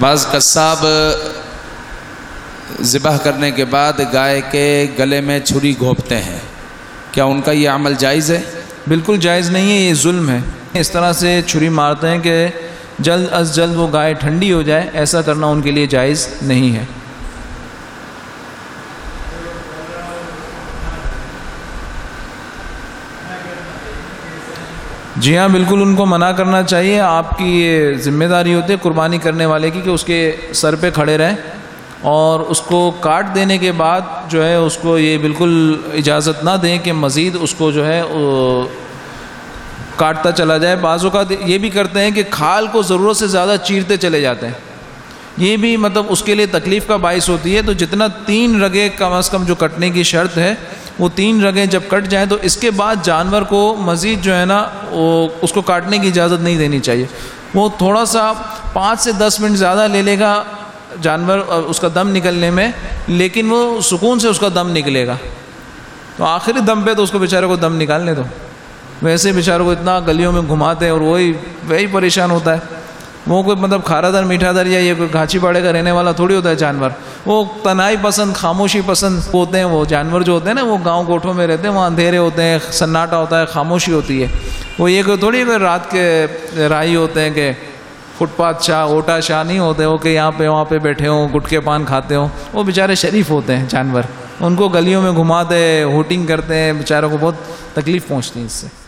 بعض قصاب ذبح کرنے کے بعد گائے کے گلے میں چھری گھونپتے ہیں۔ کیا ان کا یہ عمل جائز ہے؟ بالکل جائز نہیں ہے، یہ ظلم ہے۔ اس طرح سے چھری مارتے ہیں کہ جلد از جلد وہ گائے ٹھنڈی ہو جائے، ایسا کرنا ان کے لیے جائز نہیں ہے۔ جی ہاں بالکل ان کو منع کرنا چاہیے۔ آپ کی یہ ذمہ داری ہوتی ہے قربانی کرنے والے کی کہ اس کے سر پہ کھڑے رہیں۔ اور اس کو کاٹ دینے کے بعد جو ہے، اس کو یہ بالکل اجازت نہ دیں کہ مزید اس کو جو ہے کاٹتا چلا جائے۔ بعض اوقات یہ بھی کرتے ہیں کہ کھال کو ضرورت سے زیادہ چیرتے چلے جاتے ہیں۔ یہ بھی مطلب اس کے لیے تکلیف کا باعث ہوتی ہے۔ تو جتنا تین رگے کم از کم جو کٹنے کی شرط ہے وہ تین رگیں جب کٹ جائیں تو اس کے بعد جانور کو مزید جو ہے نا، وہ اس کو کاٹنے کی اجازت نہیں دینی چاہیے۔ وہ تھوڑا سا پانچ سے دس منٹ زیادہ لے لے گا جانور، اس کا دم نکلنے میں، لیکن وہ سکون سے اس کا دم نکلے گا۔ تو آخری دم پہ تو اس کو بیچارے کو دم نکالنے دو۔ ویسے بیچاروں کو اتنا گلیوں میں گھماتے ہیں اور وہی وہی پریشان ہوتا ہے۔ وہ کوئی مطلب کھارا در میٹھا در یا یہ کوئی گھانچی پاڑے کا رہنے والا تھوڑی ہوتا ہے جانور۔ وہ تنہائی پسند، خاموشی پسند ہوتے ہیں، وہ جانور جو ہوتے ہیں نا، وہ گاؤں کوٹھوں میں رہتے ہیں، وہاں اندھیرے ہوتے ہیں، سناٹا ہوتا ہے، خاموشی ہوتی ہے۔ وہ یہ کوئی تھوڑی کہ رات کے راہی ہوتے ہیں کہ فٹ پاتھ شاہ، اوٹا شاہ نہیں ہوتے ہو کہ یہاں پہ، وہاں پہ بیٹھے ہوں، گٹکے پان کھاتے ہوں۔ وہ بیچارے شریف ہوتے ہیں، جانور۔ ان کو گلیوں میں گھماتے، ہوٹنگ کرتے ہیں، بیچاروں کو بہت تکلیف پہنچتی ہے اس سے۔